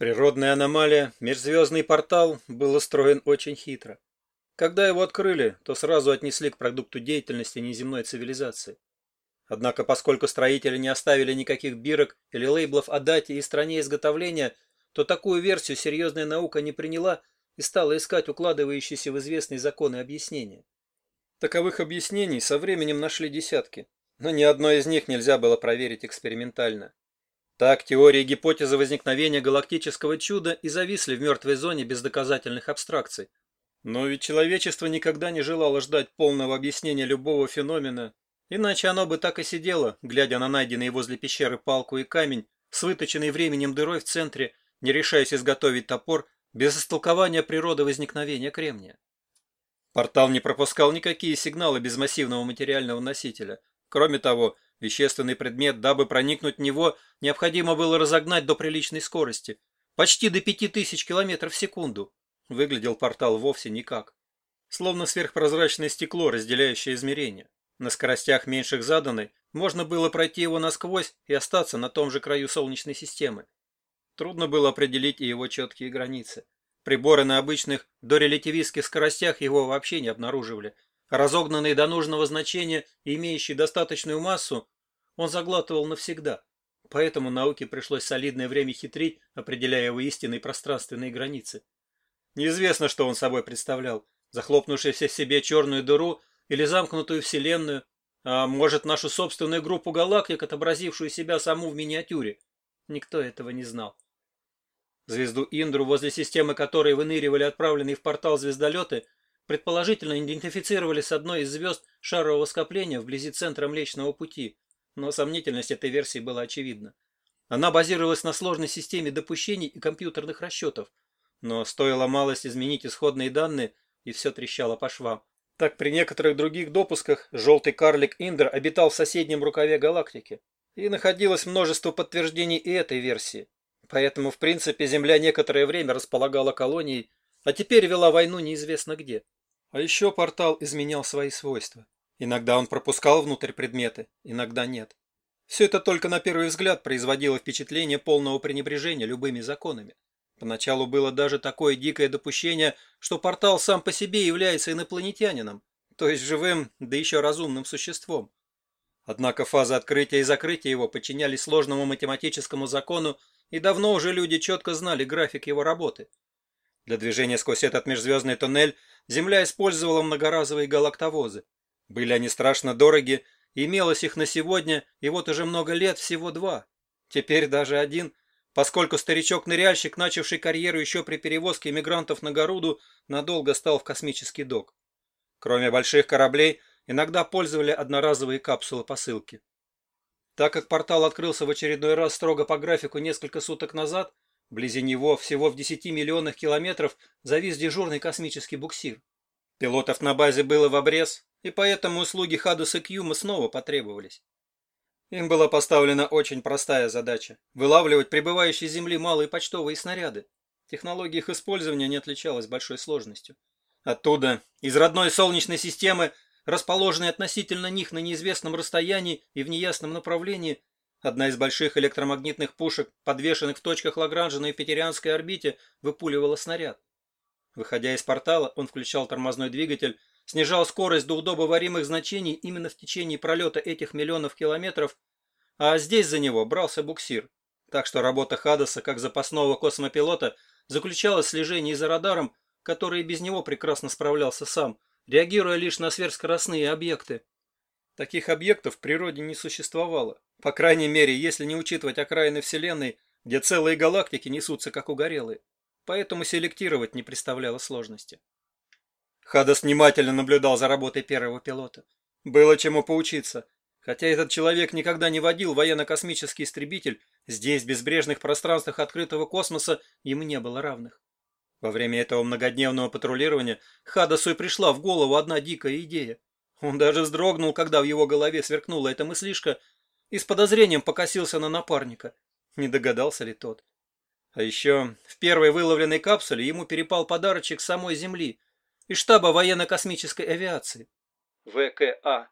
Природная аномалия, межзвездный портал, был устроен очень хитро. Когда его открыли, то сразу отнесли к продукту деятельности неземной цивилизации. Однако, поскольку строители не оставили никаких бирок или лейблов о дате и стране изготовления, то такую версию серьезная наука не приняла и стала искать укладывающиеся в известные законы объяснения. Таковых объяснений со временем нашли десятки, но ни одно из них нельзя было проверить экспериментально. Так теории и гипотезы возникновения галактического чуда и зависли в мертвой зоне без доказательных абстракций. Но ведь человечество никогда не желало ждать полного объяснения любого феномена, иначе оно бы так и сидело, глядя на найденные возле пещеры палку и камень, с выточенной временем дырой в центре, не решаясь изготовить топор, без истолкования природы возникновения кремния. Портал не пропускал никакие сигналы без массивного материального носителя. Кроме того, Вещественный предмет, дабы проникнуть в него, необходимо было разогнать до приличной скорости. Почти до пяти тысяч километров в секунду. Выглядел портал вовсе никак. Словно сверхпрозрачное стекло, разделяющее измерения. На скоростях меньших заданной можно было пройти его насквозь и остаться на том же краю Солнечной системы. Трудно было определить и его четкие границы. Приборы на обычных дорелятивистских скоростях его вообще не обнаруживали – Разогнанный до нужного значения и имеющий достаточную массу, он заглатывал навсегда. Поэтому науке пришлось солидное время хитрить, определяя его истинные пространственные границы. Неизвестно, что он собой представлял. Захлопнувшийся в себе черную дыру или замкнутую вселенную, а может нашу собственную группу галактик, отобразившую себя саму в миниатюре. Никто этого не знал. Звезду Индру, возле системы которой выныривали отправленные в портал звездолеты, предположительно идентифицировали с одной из звезд шарового скопления вблизи центра Млечного Пути, но сомнительность этой версии была очевидна. Она базировалась на сложной системе допущений и компьютерных расчетов, но стоило малость изменить исходные данные, и все трещало по швам. Так при некоторых других допусках желтый карлик Индер обитал в соседнем рукаве галактики, и находилось множество подтверждений и этой версии. Поэтому, в принципе, Земля некоторое время располагала колонией, а теперь вела войну неизвестно где. А еще портал изменял свои свойства. Иногда он пропускал внутрь предметы, иногда нет. Все это только на первый взгляд производило впечатление полного пренебрежения любыми законами. Поначалу было даже такое дикое допущение, что портал сам по себе является инопланетянином, то есть живым, да еще разумным существом. Однако фазы открытия и закрытия его подчинялись сложному математическому закону, и давно уже люди четко знали график его работы. Для движения сквозь этот межзвездный туннель Земля использовала многоразовые галактовозы. Были они страшно дороги, имелось их на сегодня, и вот уже много лет всего два. Теперь даже один, поскольку старичок-ныряльщик, начавший карьеру еще при перевозке иммигрантов на Горуду, надолго стал в космический док. Кроме больших кораблей, иногда пользовали одноразовые капсулы посылки. Так как портал открылся в очередной раз строго по графику несколько суток назад, Вблизи него, всего в 10 миллионах километров, завис дежурный космический буксир. Пилотов на базе было в обрез, и поэтому услуги Хадуса Кьюма снова потребовались. Им была поставлена очень простая задача – вылавливать прибывающие с Земли малые почтовые снаряды. Технология их использования не отличалась большой сложностью. Оттуда, из родной Солнечной системы, расположенной относительно них на неизвестном расстоянии и в неясном направлении, Одна из больших электромагнитных пушек, подвешенных в точках Лагранжа на Юпитерианской орбите, выпуливала снаряд. Выходя из портала, он включал тормозной двигатель, снижал скорость до удобоваримых значений именно в течение пролета этих миллионов километров, а здесь за него брался буксир. Так что работа Хадаса как запасного космопилота заключалась в слежении за радаром, который без него прекрасно справлялся сам, реагируя лишь на сверхскоростные объекты. Таких объектов в природе не существовало. По крайней мере, если не учитывать окраины Вселенной, где целые галактики несутся как угорелые. Поэтому селектировать не представляло сложности. Хадас внимательно наблюдал за работой первого пилота. Было чему поучиться. Хотя этот человек никогда не водил военно-космический истребитель, здесь, в безбрежных пространствах открытого космоса, ему не было равных. Во время этого многодневного патрулирования Хадасу и пришла в голову одна дикая идея. Он даже вздрогнул, когда в его голове сверкнула эта мыслишка, и с подозрением покосился на напарника. Не догадался ли тот? А еще в первой выловленной капсуле ему перепал подарочек самой Земли из штаба военно-космической авиации. ВКА.